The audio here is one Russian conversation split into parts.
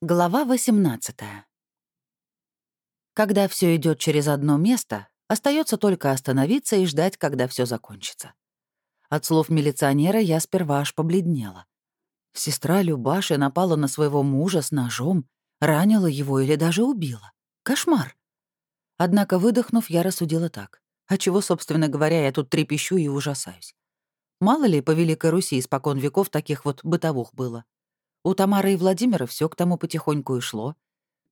Глава 18. Когда все идет через одно место, остается только остановиться и ждать, когда все закончится. От слов милиционера я сперва аж побледнела. Сестра Любаши напала на своего мужа с ножом, ранила его или даже убила. Кошмар. Однако, выдохнув, я рассудила так. А чего, собственно говоря, я тут трепещу и ужасаюсь? Мало ли, по Великой Руси испокон веков таких вот бытовух было. У Тамары и Владимира все к тому потихоньку и шло.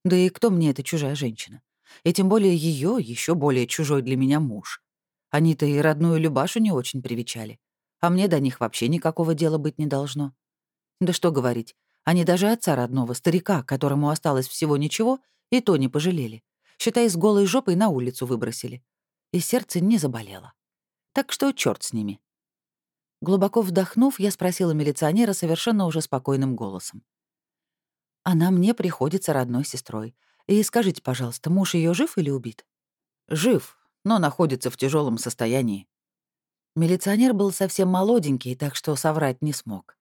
Да и кто мне эта чужая женщина? И тем более ее еще более чужой для меня муж. Они-то и родную Любашу не очень привечали. А мне до них вообще никакого дела быть не должно. Да что говорить, они даже отца родного, старика, которому осталось всего ничего, и то не пожалели. Считай, с голой жопой на улицу выбросили. И сердце не заболело. Так что черт с ними. Глубоко вдохнув, я спросила милиционера совершенно уже спокойным голосом. «Она мне приходится родной сестрой. И скажите, пожалуйста, муж ее жив или убит?» «Жив, но находится в тяжелом состоянии». Милиционер был совсем молоденький, так что соврать не смог.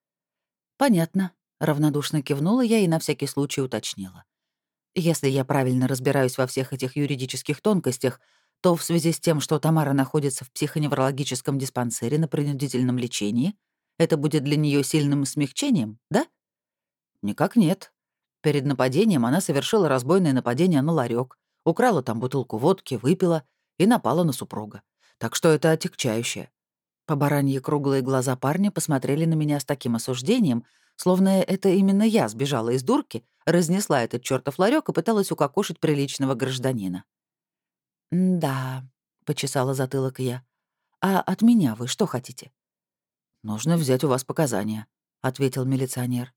«Понятно», — равнодушно кивнула я и на всякий случай уточнила. «Если я правильно разбираюсь во всех этих юридических тонкостях, то в связи с тем, что Тамара находится в психоневрологическом диспансере на принудительном лечении, это будет для нее сильным смягчением, да? Никак нет. Перед нападением она совершила разбойное нападение на ларек, украла там бутылку водки, выпила и напала на супруга. Так что это отягчающее. По бараньи круглые глаза парня посмотрели на меня с таким осуждением, словно это именно я сбежала из дурки, разнесла этот чертов ларек и пыталась укокошить приличного гражданина. «Да», — почесала затылок я. «А от меня вы что хотите?» «Нужно взять у вас показания», — ответил милиционер.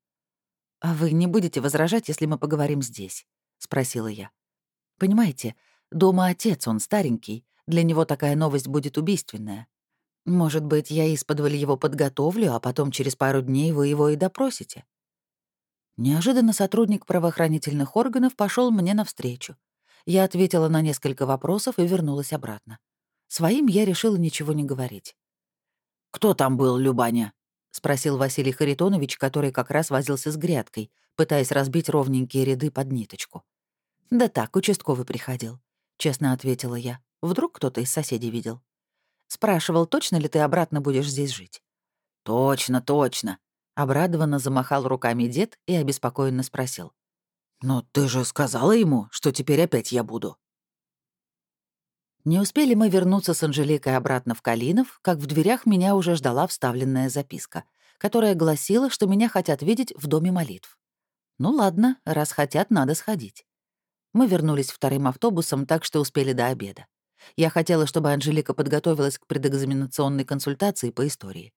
«А вы не будете возражать, если мы поговорим здесь?» — спросила я. «Понимаете, дома отец, он старенький, для него такая новость будет убийственная. Может быть, я исподволь его подготовлю, а потом через пару дней вы его и допросите?» Неожиданно сотрудник правоохранительных органов пошел мне навстречу. Я ответила на несколько вопросов и вернулась обратно. Своим я решила ничего не говорить. «Кто там был, Любаня?» — спросил Василий Харитонович, который как раз возился с грядкой, пытаясь разбить ровненькие ряды под ниточку. «Да так, участковый приходил», — честно ответила я. «Вдруг кто-то из соседей видел?» Спрашивал, точно ли ты обратно будешь здесь жить? «Точно, точно», — обрадованно замахал руками дед и обеспокоенно спросил. «Но ты же сказала ему, что теперь опять я буду». Не успели мы вернуться с Анжеликой обратно в Калинов, как в дверях меня уже ждала вставленная записка, которая гласила, что меня хотят видеть в доме молитв. Ну ладно, раз хотят, надо сходить. Мы вернулись вторым автобусом, так что успели до обеда. Я хотела, чтобы Анжелика подготовилась к предэкзаменационной консультации по истории.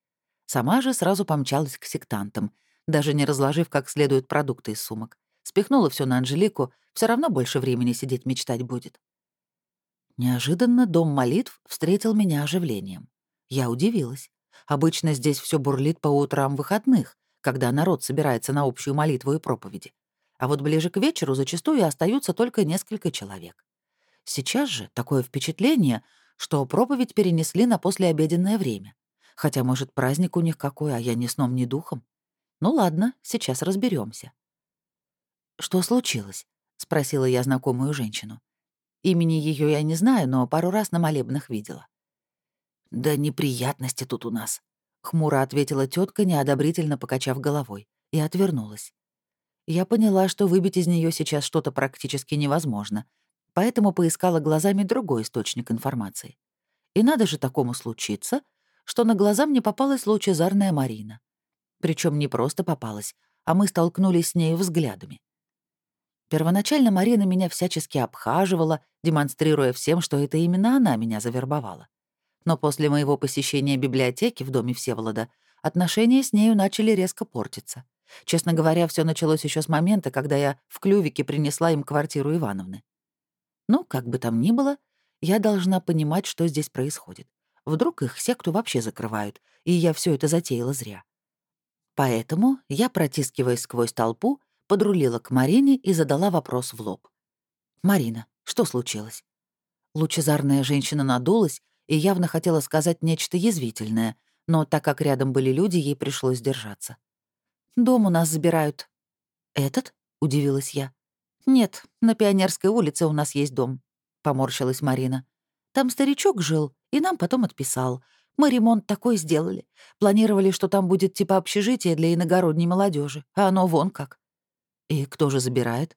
Сама же сразу помчалась к сектантам, даже не разложив как следует продукты из сумок. Спихнула все на Анжелику, все равно больше времени сидеть мечтать будет. Неожиданно дом молитв встретил меня оживлением. Я удивилась. Обычно здесь все бурлит по утрам выходных, когда народ собирается на общую молитву и проповеди. А вот ближе к вечеру зачастую остаются только несколько человек. Сейчас же такое впечатление, что проповедь перенесли на послеобеденное время. Хотя, может, праздник у них какой, а я ни сном, ни духом. Ну ладно, сейчас разберемся. «Что случилось?» — спросила я знакомую женщину. Имени ее я не знаю, но пару раз на молебнах видела. «Да неприятности тут у нас», — хмуро ответила тетка, неодобрительно покачав головой, и отвернулась. Я поняла, что выбить из нее сейчас что-то практически невозможно, поэтому поискала глазами другой источник информации. И надо же такому случиться, что на глаза мне попалась лучезарная Марина. Причем не просто попалась, а мы столкнулись с нею взглядами. Первоначально Марина меня всячески обхаживала, демонстрируя всем, что это именно она меня завербовала. Но после моего посещения библиотеки в доме Всеволода отношения с нею начали резко портиться. Честно говоря, все началось еще с момента, когда я в клювике принесла им квартиру Ивановны. Ну, как бы там ни было, я должна понимать, что здесь происходит. Вдруг их секту вообще закрывают, и я все это затеяла зря. Поэтому я, протискиваясь сквозь толпу, подрулила к Марине и задала вопрос в лоб. «Марина, что случилось?» Лучезарная женщина надулась и явно хотела сказать нечто язвительное, но так как рядом были люди, ей пришлось держаться. «Дом у нас забирают». «Этот?» удивилась я. «Нет, на Пионерской улице у нас есть дом», — поморщилась Марина. «Там старичок жил, и нам потом отписал. Мы ремонт такой сделали. Планировали, что там будет типа общежитие для иногородней молодежи, а оно вон как». «И кто же забирает?»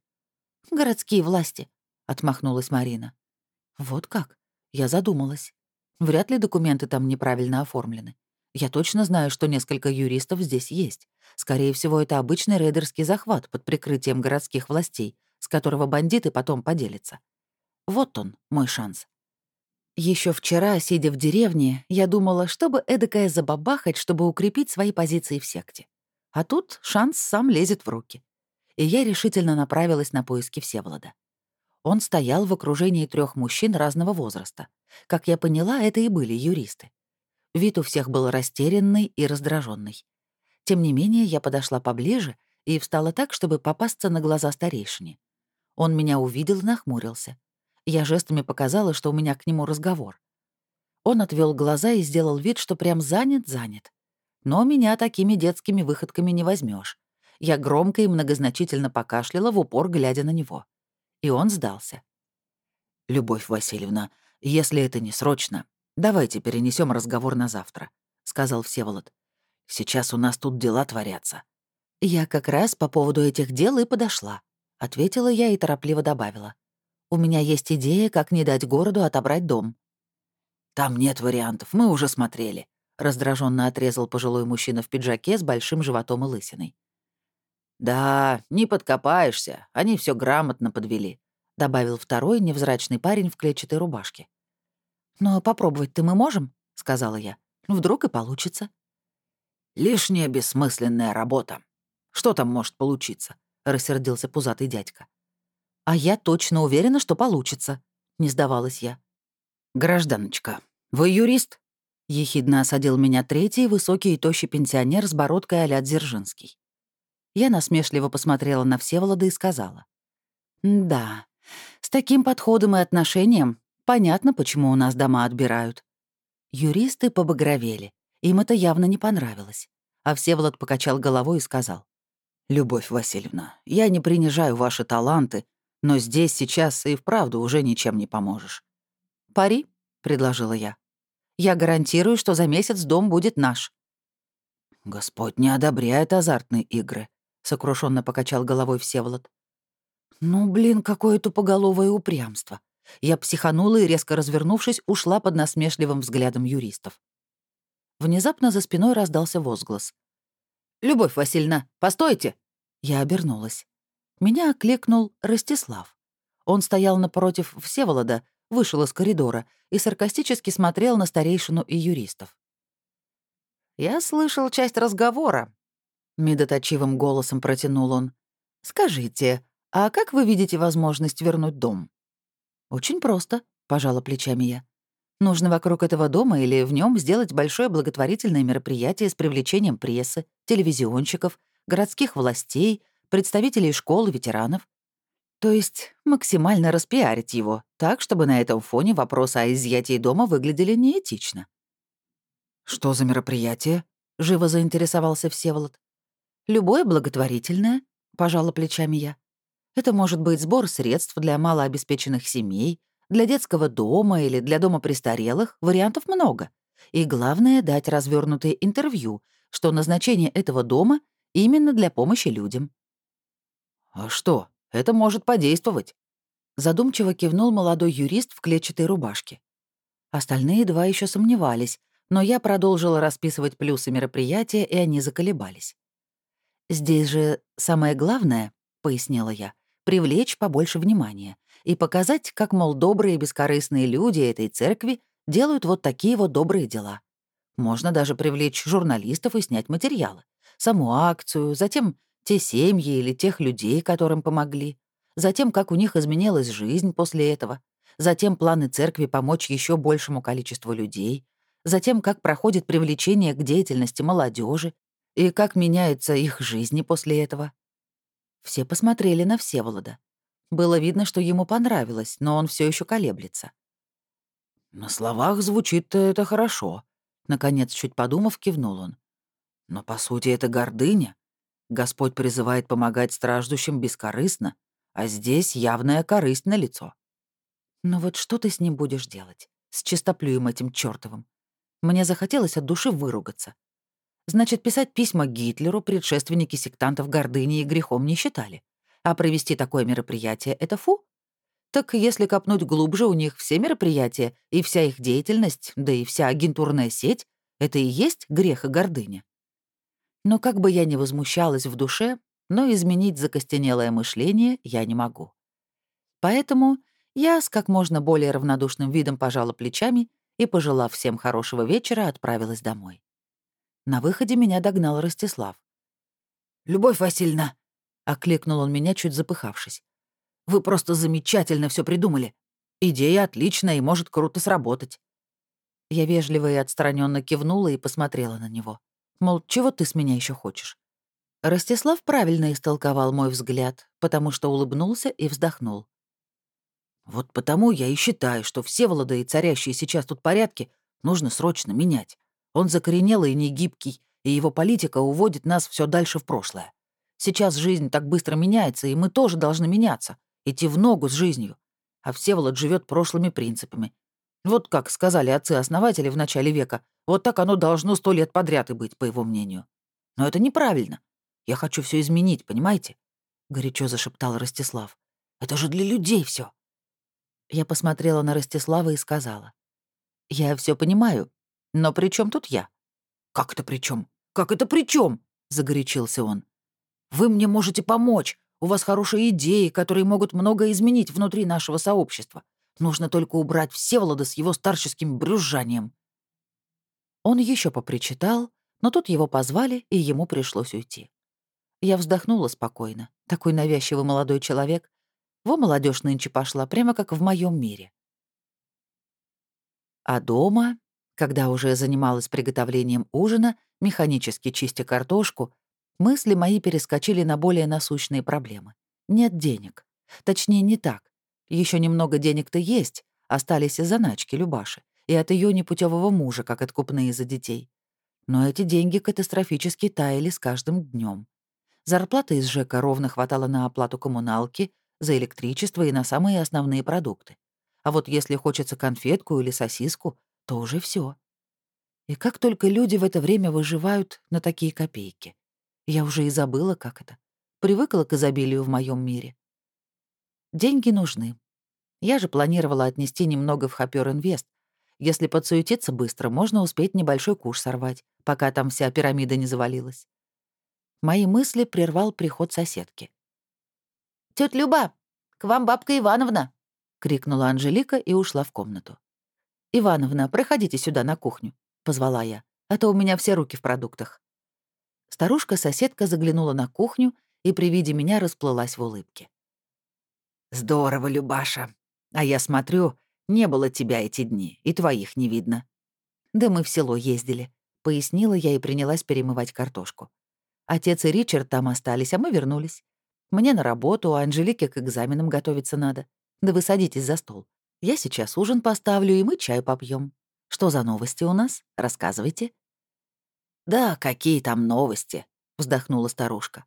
«Городские власти», — отмахнулась Марина. «Вот как?» Я задумалась. Вряд ли документы там неправильно оформлены. Я точно знаю, что несколько юристов здесь есть. Скорее всего, это обычный рейдерский захват под прикрытием городских властей, с которого бандиты потом поделятся. Вот он, мой шанс. Еще вчера, сидя в деревне, я думала, чтобы эдакое забабахать, чтобы укрепить свои позиции в секте. А тут шанс сам лезет в руки. И я решительно направилась на поиски Всеволода. Он стоял в окружении трех мужчин разного возраста. Как я поняла, это и были юристы. Вид у всех был растерянный и раздраженный. Тем не менее, я подошла поближе и встала так, чтобы попасться на глаза старейшине. Он меня увидел и нахмурился. Я жестами показала, что у меня к нему разговор. Он отвел глаза и сделал вид, что прям занят-занят. Но меня такими детскими выходками не возьмешь. Я громко и многозначительно покашляла в упор, глядя на него. И он сдался. «Любовь Васильевна, если это не срочно, давайте перенесем разговор на завтра», — сказал Всеволод. «Сейчас у нас тут дела творятся». «Я как раз по поводу этих дел и подошла», — ответила я и торопливо добавила. У меня есть идея, как не дать городу отобрать дом». «Там нет вариантов, мы уже смотрели», — раздраженно отрезал пожилой мужчина в пиджаке с большим животом и лысиной. «Да, не подкопаешься, они все грамотно подвели», — добавил второй невзрачный парень в клетчатой рубашке. «Но попробовать-то мы можем», — сказала я. «Вдруг и получится». «Лишняя бессмысленная работа. Что там может получиться?» — рассердился пузатый дядька. «А я точно уверена, что получится», — не сдавалась я. «Гражданочка, вы юрист?» — ехидно осадил меня третий, высокий и тощий пенсионер с бородкой а-ля Дзержинский. Я насмешливо посмотрела на Всеволода и сказала. «Да, с таким подходом и отношением понятно, почему у нас дома отбирают». Юристы побагровели. Им это явно не понравилось. А Всеволод покачал головой и сказал. «Любовь Васильевна, я не принижаю ваши таланты, но здесь сейчас и вправду уже ничем не поможешь. «Пари», — предложила я. «Я гарантирую, что за месяц дом будет наш». «Господь не одобряет азартные игры», — сокрушенно покачал головой Всеволод. «Ну, блин, какое тупоголовое упрямство». Я психанула и, резко развернувшись, ушла под насмешливым взглядом юристов. Внезапно за спиной раздался возглас. «Любовь Васильевна, постойте!» Я обернулась. Меня окликнул Ростислав. Он стоял напротив Всеволода, вышел из коридора и саркастически смотрел на старейшину и юристов. «Я слышал часть разговора», — медоточивым голосом протянул он. «Скажите, а как вы видите возможность вернуть дом?» «Очень просто», — пожала плечами я. «Нужно вокруг этого дома или в нем сделать большое благотворительное мероприятие с привлечением прессы, телевизионщиков, городских властей, представителей школ и ветеранов. То есть максимально распиарить его, так, чтобы на этом фоне вопросы о изъятии дома выглядели неэтично. «Что за мероприятие?» — живо заинтересовался Всеволод. «Любое благотворительное», — пожала плечами я. «Это может быть сбор средств для малообеспеченных семей, для детского дома или для дома престарелых, вариантов много. И главное — дать развернутое интервью, что назначение этого дома именно для помощи людям. «А что, это может подействовать?» Задумчиво кивнул молодой юрист в клетчатой рубашке. Остальные два еще сомневались, но я продолжила расписывать плюсы мероприятия, и они заколебались. «Здесь же самое главное, — пояснила я, — привлечь побольше внимания и показать, как, мол, добрые бескорыстные люди этой церкви делают вот такие вот добрые дела. Можно даже привлечь журналистов и снять материалы. Саму акцию, затем те семьи или тех людей, которым помогли, затем, как у них изменилась жизнь после этого, затем планы церкви помочь еще большему количеству людей, затем, как проходит привлечение к деятельности молодежи и как меняются их жизни после этого. Все посмотрели на Всеволода. Было видно, что ему понравилось, но он все еще колеблется. «На словах звучит это хорошо», — наконец, чуть подумав, кивнул он. «Но, по сути, это гордыня. Господь призывает помогать страждущим бескорыстно, а здесь явная корысть на лицо. Но вот что ты с ним будешь делать? С чистоплюем этим чёртовым. Мне захотелось от души выругаться. Значит, писать письма Гитлеру предшественники сектантов гордыни и грехом не считали. А провести такое мероприятие — это фу? Так если копнуть глубже, у них все мероприятия и вся их деятельность, да и вся агентурная сеть — это и есть грех и гордыня. Но как бы я ни возмущалась в душе, но изменить закостенелое мышление я не могу. Поэтому я с как можно более равнодушным видом пожала плечами и, пожелав всем хорошего вечера, отправилась домой. На выходе меня догнал Ростислав. «Любовь Васильевна!» — окликнул он меня, чуть запыхавшись. «Вы просто замечательно все придумали. Идея отличная и может круто сработать». Я вежливо и отстраненно кивнула и посмотрела на него. Мол, чего ты с меня еще хочешь? Ростислав правильно истолковал мой взгляд, потому что улыбнулся и вздохнул. «Вот потому я и считаю, что все и царящие сейчас тут порядки нужно срочно менять. Он закоренелый и негибкий, и его политика уводит нас все дальше в прошлое. Сейчас жизнь так быстро меняется, и мы тоже должны меняться, идти в ногу с жизнью. А Всеволод живет прошлыми принципами. Вот как сказали отцы-основатели в начале века, вот так оно должно сто лет подряд и быть, по его мнению. Но это неправильно. Я хочу все изменить, понимаете? Горячо зашептал Ростислав. Это же для людей все. Я посмотрела на Ростислава и сказала. «Я все понимаю, но при чем тут я?» «Как это при чем? Как это при чем? загорячился он. «Вы мне можете помочь. У вас хорошие идеи, которые могут многое изменить внутри нашего сообщества. Нужно только убрать Всеволода с его старческим брюзжанием». Он еще попричитал, но тут его позвали, и ему пришлось уйти. Я вздохнула спокойно. Такой навязчивый молодой человек. Во молодежь нынче пошла, прямо как в моем мире. А дома когда уже занималась приготовлением ужина, механически чистя картошку, мысли мои перескочили на более насущные проблемы. Нет денег. Точнее, не так. Еще немного денег-то есть, остались и заначки Любаши, и от ее непутевого мужа, как откупные за детей. Но эти деньги катастрофически таяли с каждым днем. Зарплата из ЖЭКа ровно хватала на оплату коммуналки, за электричество и на самые основные продукты. А вот если хочется конфетку или сосиску, то уже все. И как только люди в это время выживают на такие копейки. Я уже и забыла, как это. Привыкла к изобилию в моем мире. Деньги нужны. Я же планировала отнести немного в Хопер Инвест. Если подсуетиться быстро, можно успеть небольшой куш сорвать, пока там вся пирамида не завалилась. Мои мысли прервал приход соседки. «Тётя Люба, к вам бабка Ивановна!» — крикнула Анжелика и ушла в комнату. «Ивановна, проходите сюда на кухню», — позвала я, «а то у меня все руки в продуктах». Старушка-соседка заглянула на кухню и при виде меня расплылась в улыбке. «Здорово, Любаша. А я смотрю, не было тебя эти дни, и твоих не видно». «Да мы в село ездили», — пояснила я и принялась перемывать картошку. Отец и Ричард там остались, а мы вернулись. Мне на работу, а Анжелике к экзаменам готовиться надо. Да вы садитесь за стол. Я сейчас ужин поставлю, и мы чай попьем. Что за новости у нас? Рассказывайте». «Да, какие там новости?» — вздохнула старушка.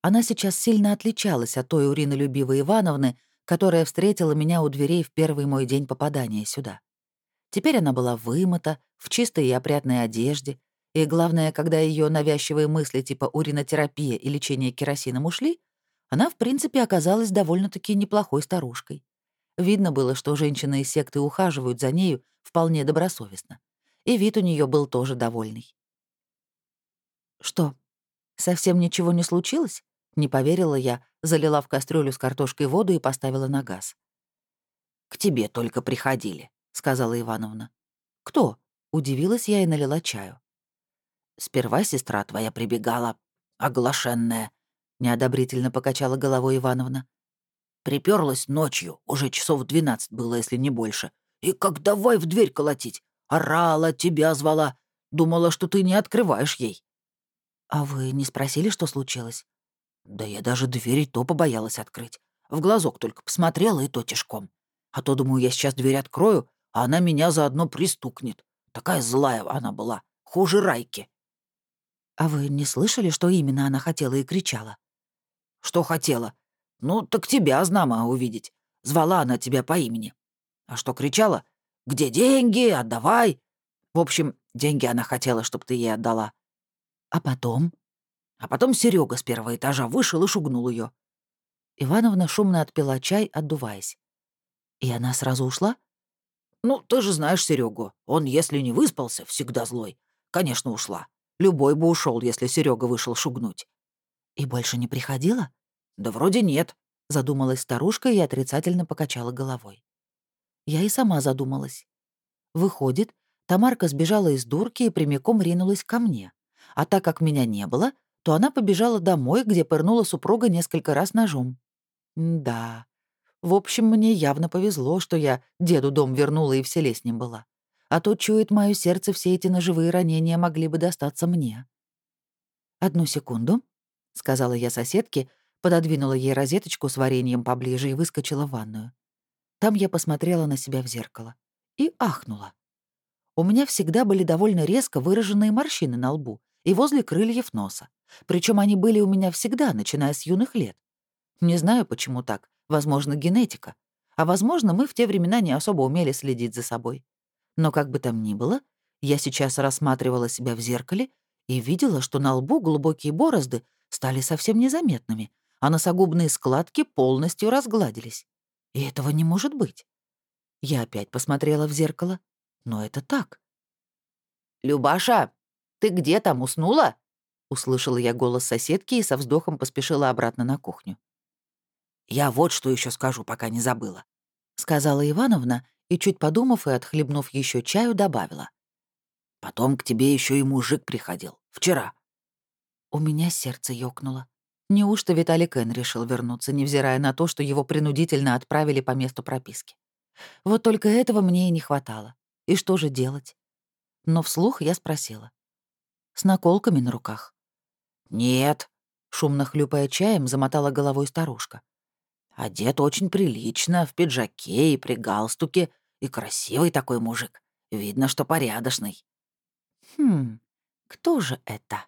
Она сейчас сильно отличалась от той уринолюбивой Ивановны, которая встретила меня у дверей в первый мой день попадания сюда. Теперь она была вымыта, в чистой и опрятной одежде, и главное, когда ее навязчивые мысли типа уринотерапия и лечение керосином ушли, она, в принципе, оказалась довольно-таки неплохой старушкой. Видно было, что женщины из секты ухаживают за нею вполне добросовестно. И вид у нее был тоже довольный. «Что, совсем ничего не случилось?» Не поверила я, залила в кастрюлю с картошкой воду и поставила на газ. «К тебе только приходили», — сказала Ивановна. «Кто?» — удивилась я и налила чаю. «Сперва сестра твоя прибегала, оглашенная», — неодобрительно покачала головой Ивановна. Приперлась ночью, уже часов двенадцать было, если не больше. И как давай в дверь колотить. Орала, тебя звала. Думала, что ты не открываешь ей. А вы не спросили, что случилось? Да я даже двери то побоялась открыть. В глазок только посмотрела, и то тяжком. А то, думаю, я сейчас дверь открою, а она меня заодно пристукнет. Такая злая она была, хуже Райки. «А вы не слышали, что именно она хотела и кричала?» «Что хотела? Ну, так тебя, знамо, увидеть. Звала она тебя по имени. А что кричала? Где деньги? Отдавай!» В общем, деньги она хотела, чтобы ты ей отдала. А потом? А потом Серега с первого этажа вышел и шугнул ее. Ивановна шумно отпила чай, отдуваясь. И она сразу ушла? Ну, ты же знаешь Серегу. Он, если не выспался, всегда злой. Конечно, ушла. Любой бы ушел, если Серега вышел шугнуть. И больше не приходила? Да вроде нет, задумалась старушка и отрицательно покачала головой. Я и сама задумалась. Выходит, Тамарка сбежала из дурки и прямиком ринулась ко мне. А так как меня не было, то она побежала домой, где пырнула супруга несколько раз ножом. да. В общем, мне явно повезло, что я деду дом вернула и в селе с ним была. А то, чует мое сердце, все эти ножевые ранения могли бы достаться мне. «Одну секунду», — сказала я соседке, пододвинула ей розеточку с вареньем поближе и выскочила в ванную. Там я посмотрела на себя в зеркало и ахнула. У меня всегда были довольно резко выраженные морщины на лбу и возле крыльев носа. Причем они были у меня всегда, начиная с юных лет. Не знаю, почему так. Возможно, генетика. А возможно, мы в те времена не особо умели следить за собой. Но как бы там ни было, я сейчас рассматривала себя в зеркале и видела, что на лбу глубокие борозды стали совсем незаметными, а носогубные складки полностью разгладились. И этого не может быть. Я опять посмотрела в зеркало но это так. «Любаша, ты где там, уснула?» Услышала я голос соседки и со вздохом поспешила обратно на кухню. «Я вот что еще скажу, пока не забыла», — сказала Ивановна и, чуть подумав и отхлебнув еще чаю, добавила. «Потом к тебе еще и мужик приходил. Вчера». У меня сердце ёкнуло. Неужто Виталий Кен решил вернуться, невзирая на то, что его принудительно отправили по месту прописки? Вот только этого мне и не хватало. И что же делать? Но вслух я спросила. С наколками на руках. «Нет», — шумно хлюпая чаем, замотала головой старушка. «Одет очень прилично, в пиджаке и при галстуке, и красивый такой мужик. Видно, что порядочный». «Хм, кто же это?»